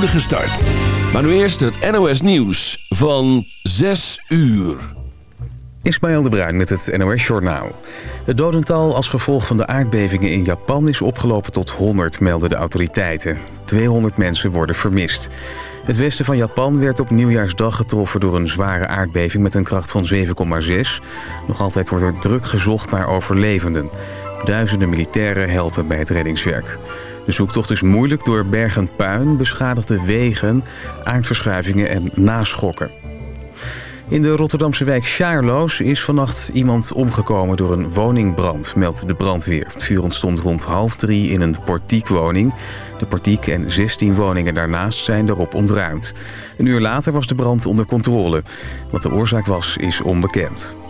start. Maar nu eerst het NOS Nieuws van 6 uur. Ismaël de Bruin met het NOS Journaal. Het dodental als gevolg van de aardbevingen in Japan is opgelopen tot 100, melden de autoriteiten. 200 mensen worden vermist. Het westen van Japan werd op nieuwjaarsdag getroffen door een zware aardbeving met een kracht van 7,6. Nog altijd wordt er druk gezocht naar overlevenden. Duizenden militairen helpen bij het reddingswerk. De zoektocht is moeilijk door bergen puin, beschadigde wegen, aardverschuivingen en naschokken. In de Rotterdamse wijk Sjaarloos is vannacht iemand omgekomen door een woningbrand, meldt de brandweer. Het vuur ontstond rond half drie in een portiekwoning. De portiek en 16 woningen daarnaast zijn erop ontruimd. Een uur later was de brand onder controle. Wat de oorzaak was, is onbekend.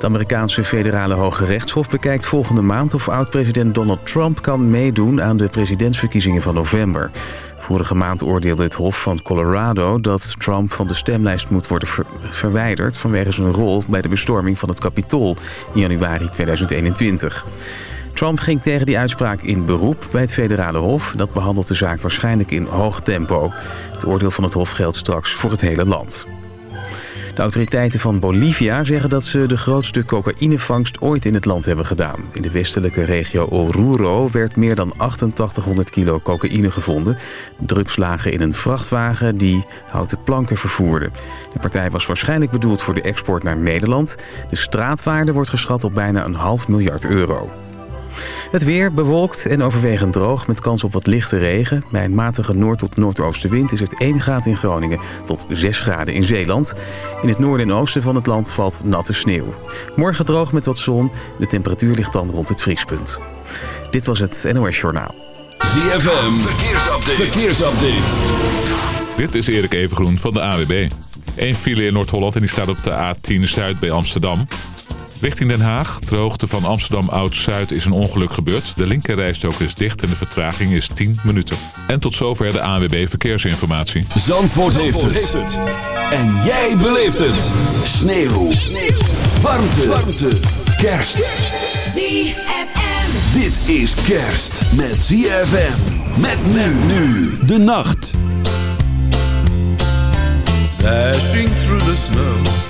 Het Amerikaanse federale Hoge Rechtshof bekijkt volgende maand... of oud-president Donald Trump kan meedoen aan de presidentsverkiezingen van november. Vorige maand oordeelde het Hof van Colorado dat Trump van de stemlijst moet worden verwijderd... vanwege zijn rol bij de bestorming van het Capitool in januari 2021. Trump ging tegen die uitspraak in beroep bij het federale hof. Dat behandelt de zaak waarschijnlijk in hoog tempo. Het oordeel van het hof geldt straks voor het hele land. De autoriteiten van Bolivia zeggen dat ze de grootste cocaïnevangst ooit in het land hebben gedaan. In de westelijke regio Oruro werd meer dan 8800 kilo cocaïne gevonden. Drugs lagen in een vrachtwagen die houten planken vervoerde. De partij was waarschijnlijk bedoeld voor de export naar Nederland. De straatwaarde wordt geschat op bijna een half miljard euro. Het weer bewolkt en overwegend droog met kans op wat lichte regen. Bij een matige noord- tot noordoostenwind is het 1 graad in Groningen tot 6 graden in Zeeland. In het noorden en oosten van het land valt natte sneeuw. Morgen droog met wat zon. De temperatuur ligt dan rond het vriespunt. Dit was het NOS Journaal. ZFM, verkeersupdate. verkeersupdate. Dit is Erik Evengroen van de AWB. Eén file in Noord-Holland en die staat op de A10 Zuid bij Amsterdam. Richting Den Haag, de hoogte van Amsterdam Oud-Zuid, is een ongeluk gebeurd. De linkerrijstok is dicht en de vertraging is 10 minuten. En tot zover de ANWB Verkeersinformatie. Zandvoort, heeft, het. En jij beleeft het. Sneeuw. Sneeuw. Warmte. Warmte. Kerst. ZFM. Dit is kerst met ZFM. Met men nu de nacht. Dashing through the snow.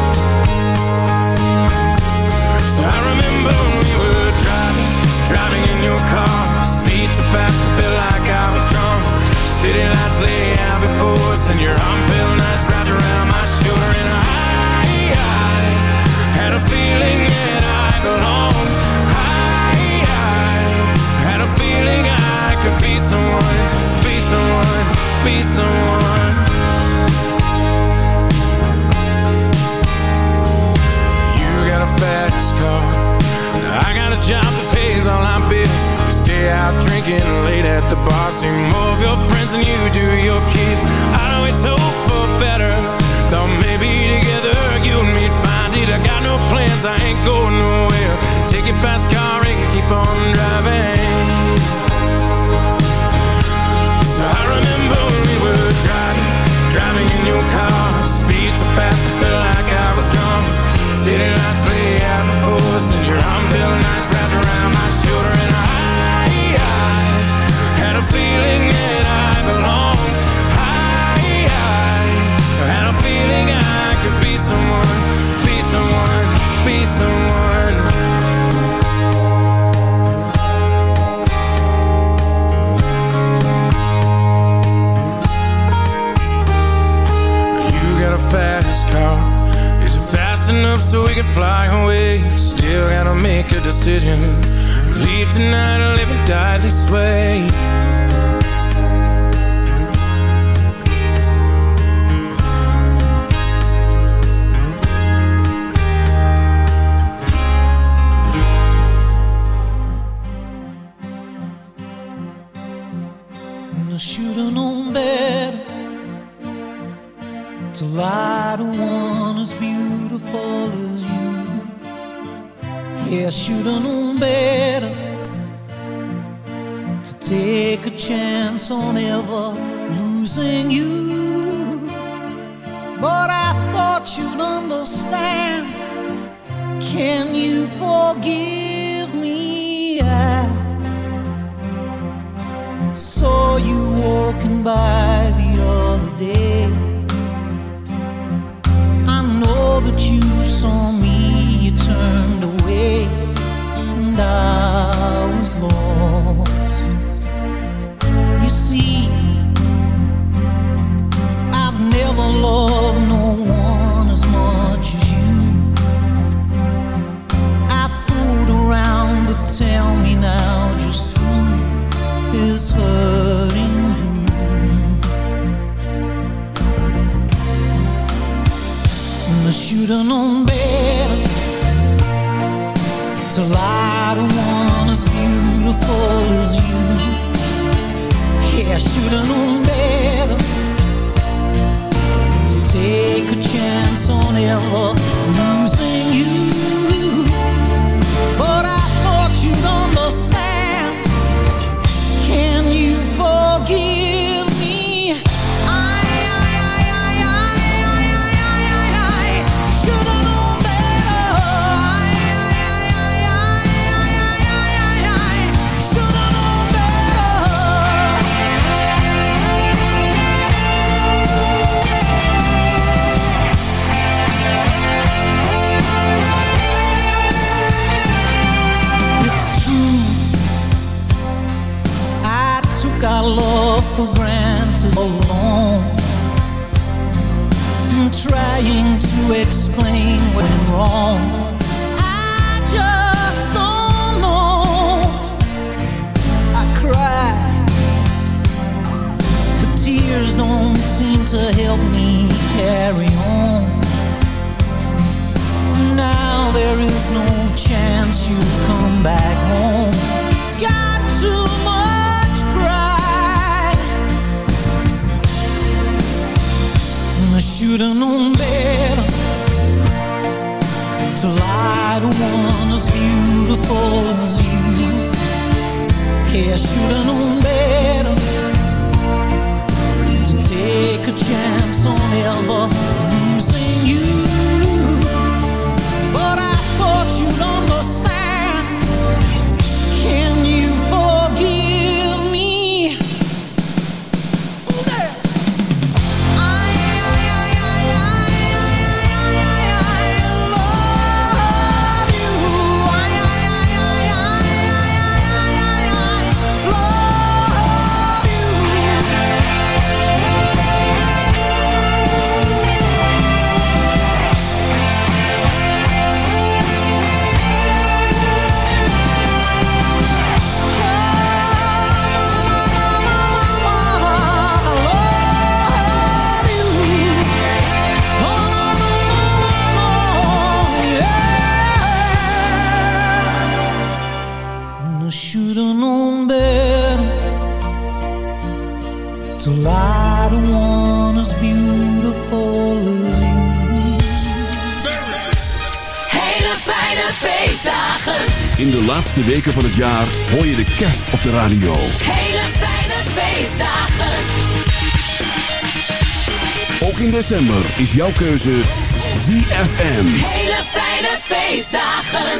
I should've known better to lie to one as beautiful as you. Yeah, I should've known better to take a chance on ever losing you. But I thought you'd understand. Can you forgive by the other day. I know that you saw me, you turned away, and I was lost. Love for granted alone. I'm trying to explain when wrong. I just don't know. I cry, but tears don't seem to help me carry on. Now there is no chance you'll come back home. And I should've known better to lie to one as beautiful as you. Yeah, I should've known better to take a chance on ever losing you. But I thought you'd understand. To lie to one as beautiful as you. Hele fijne feestdagen. In de laatste weken van het jaar hoor je de kerst op de radio. Hele fijne feestdagen. Ook in december is jouw keuze ZFM. Hele fijne feestdagen.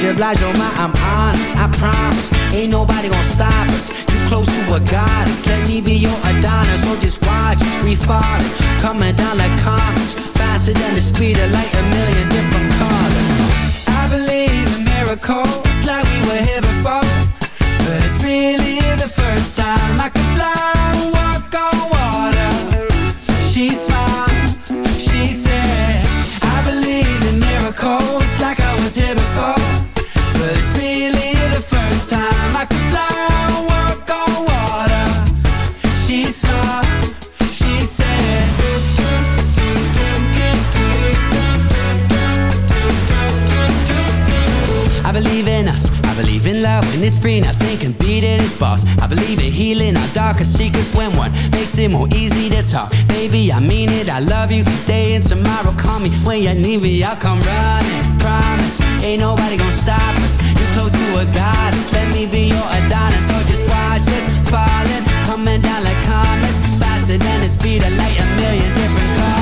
Je blijft zo maar aan call me when you need me. I'll come running, promise. Ain't nobody gonna stop us. You close to a goddess. Let me be your Adonis, or just watch us falling, coming down like comets, faster than the speed of light. A million different colors.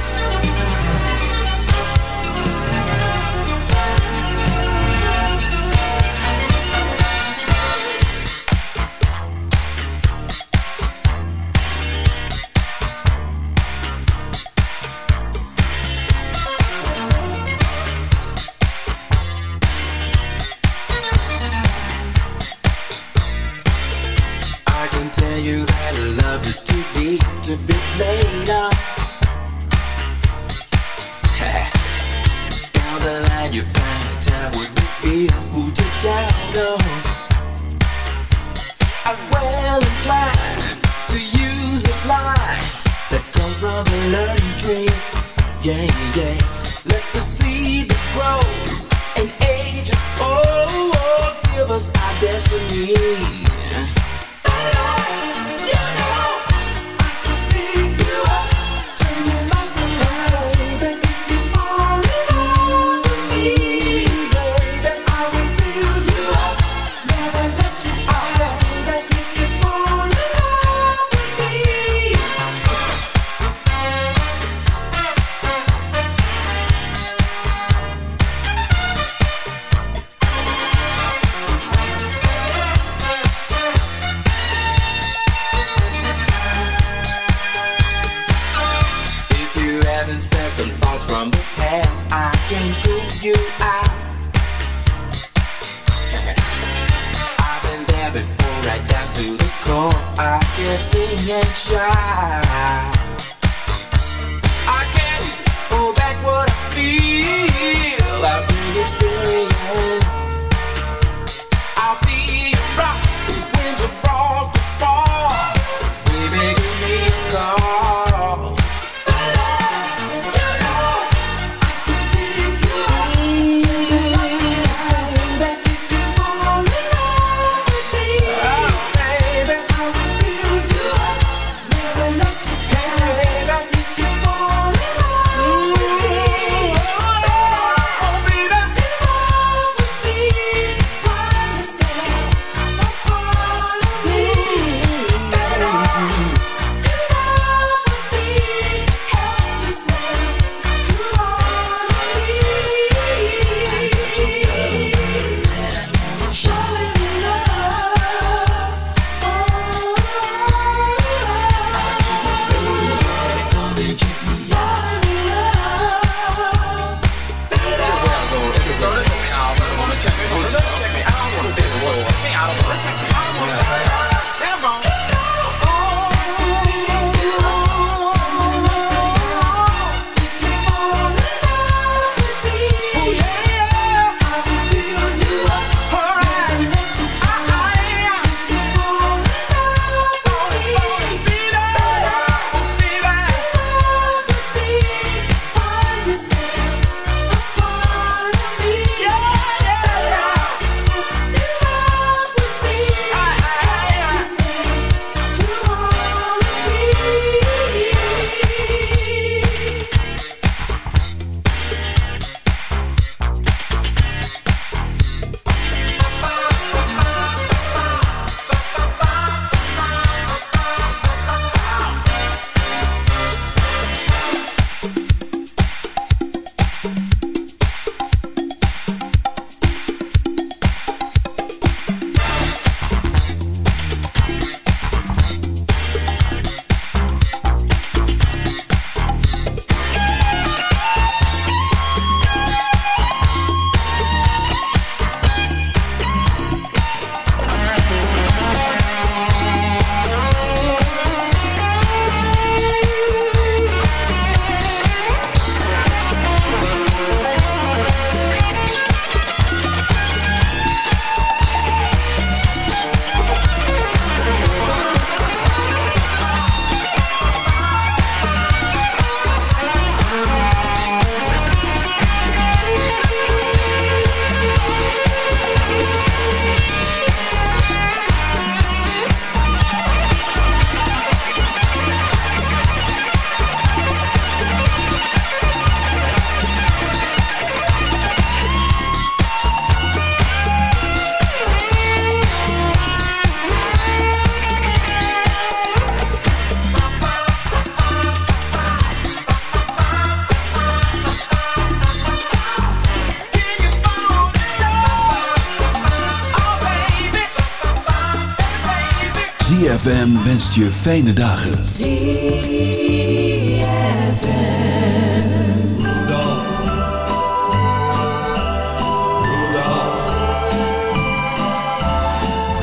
Fijne dagen.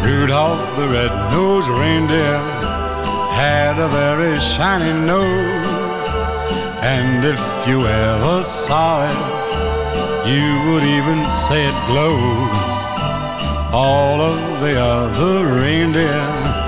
Rudolph the red-nosed reindeer had a very shiny nose. And if you ever saw it, you would even say it glows. All of the other reindeer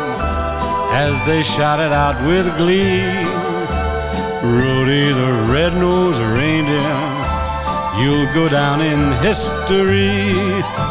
as they shouted out with glee. Rudy the red-nosed reindeer, you'll go down in history.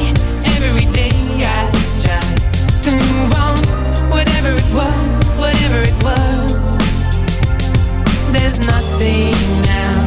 there's nothing now.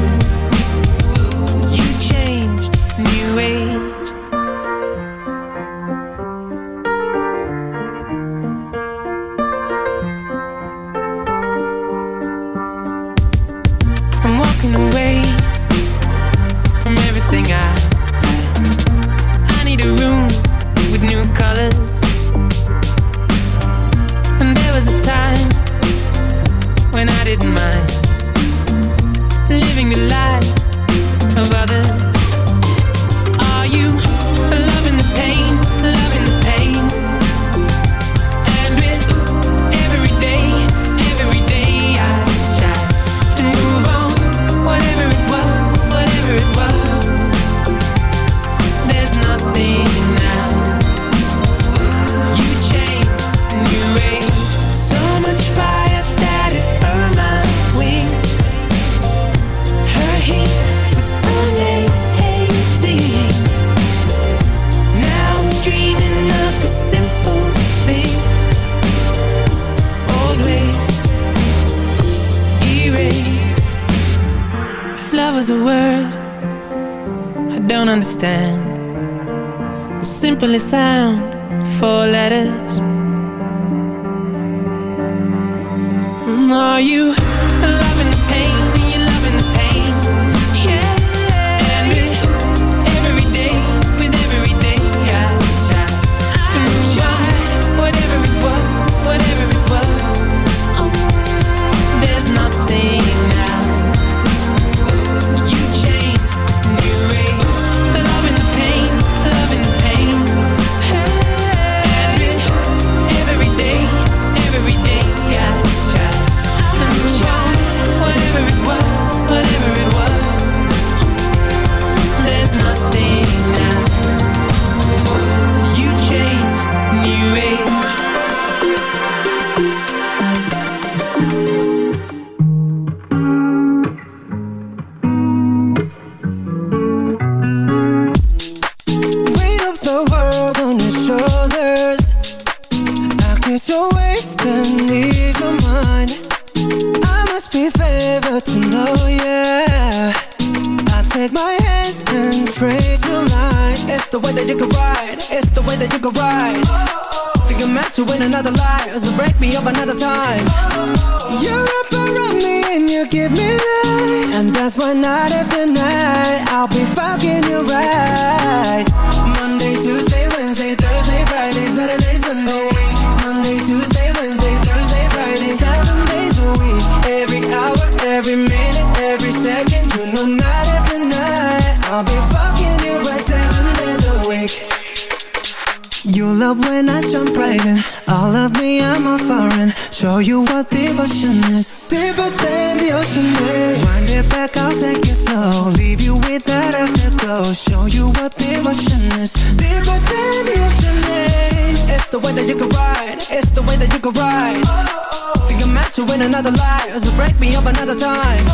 Ride Think I'm meant to win another life So break me up another time.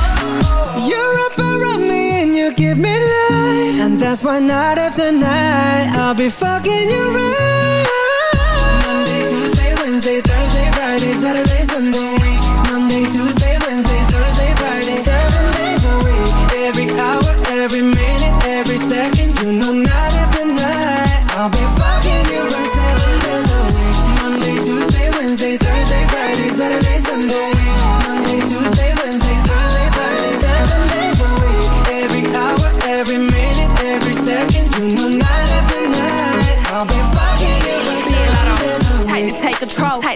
You're up around me and you give me life. And that's why night after night I'll be fucking you right. Monday, Tuesday, Wednesday, Thursday,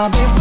I'll be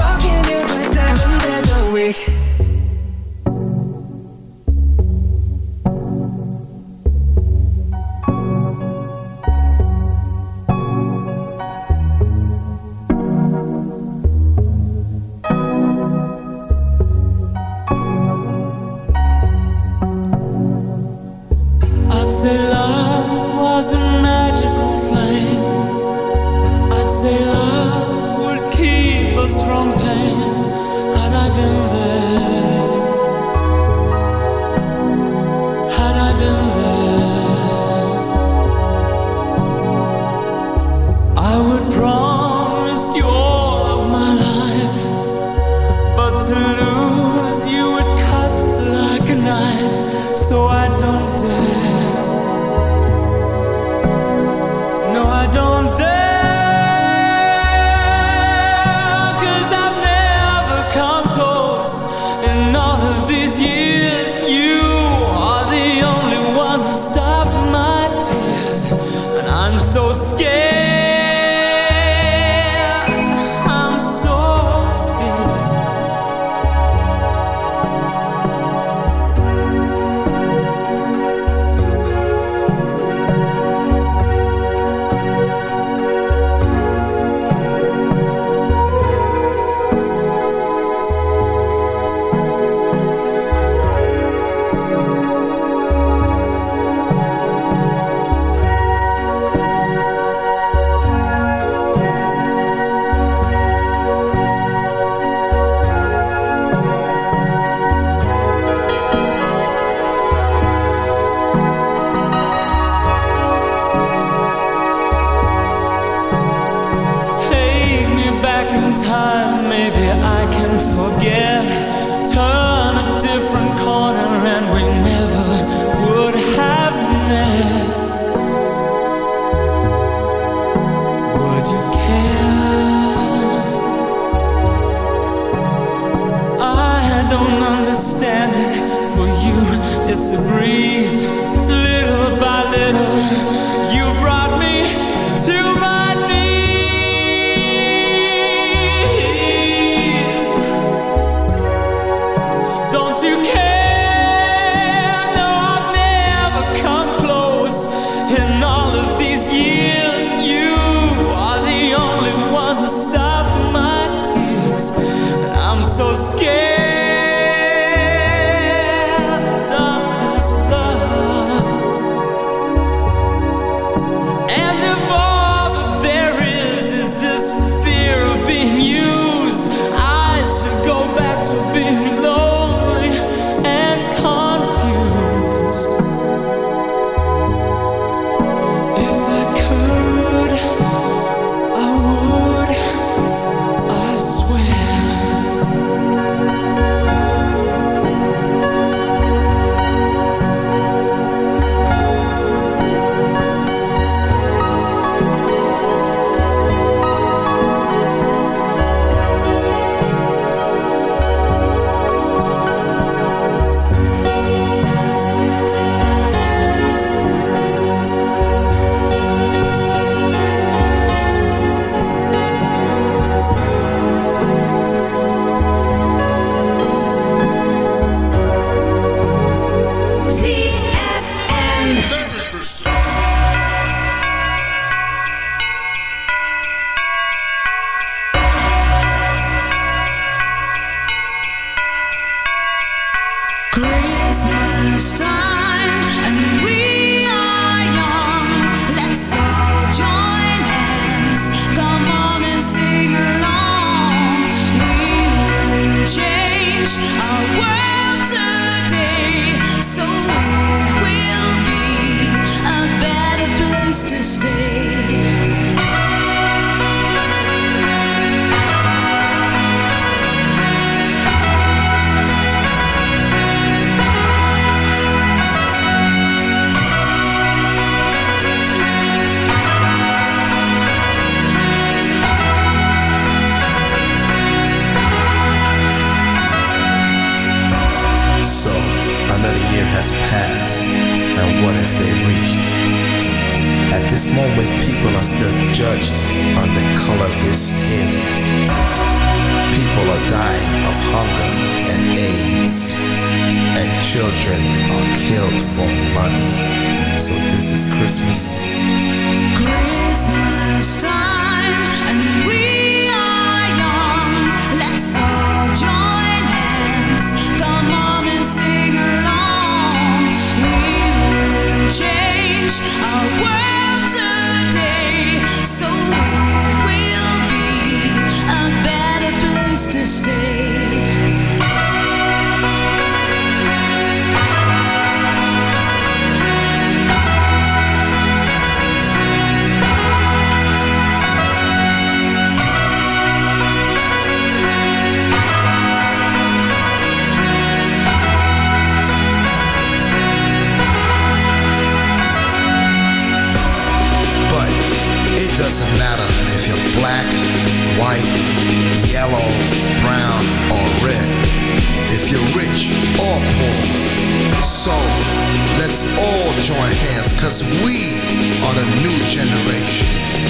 join hands cause we are the new generation.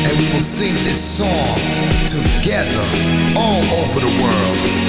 And we will sing this song together all over the world.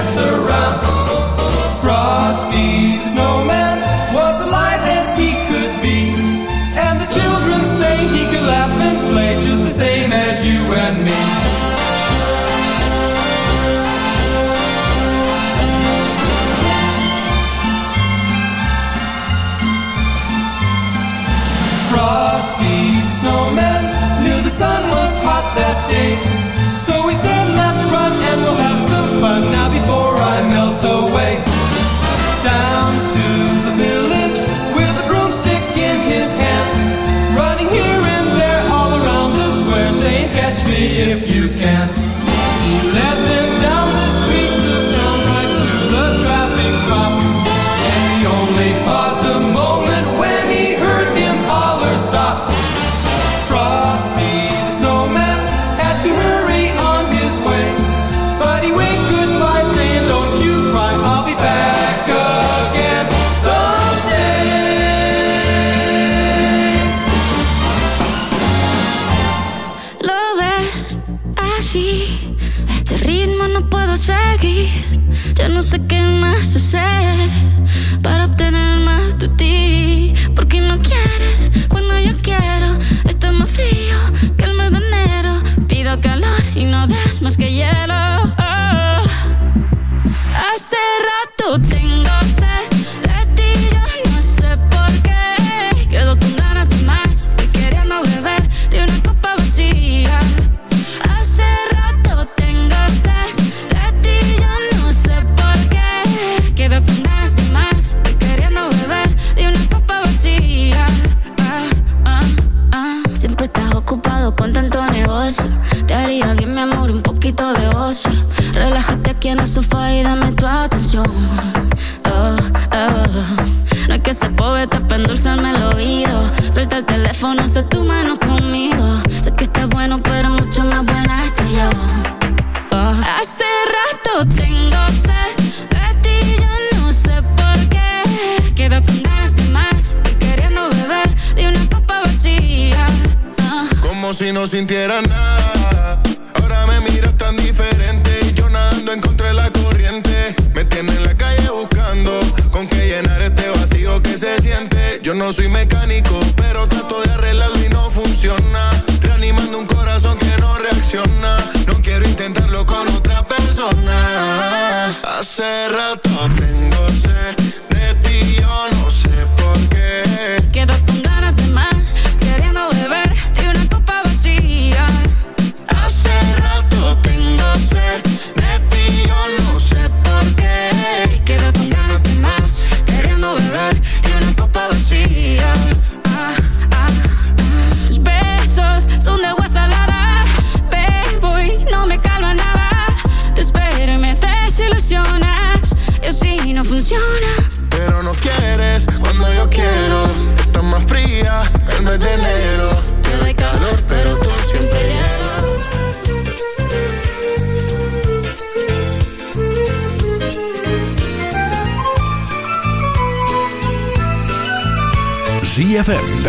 dance around. Frosty's no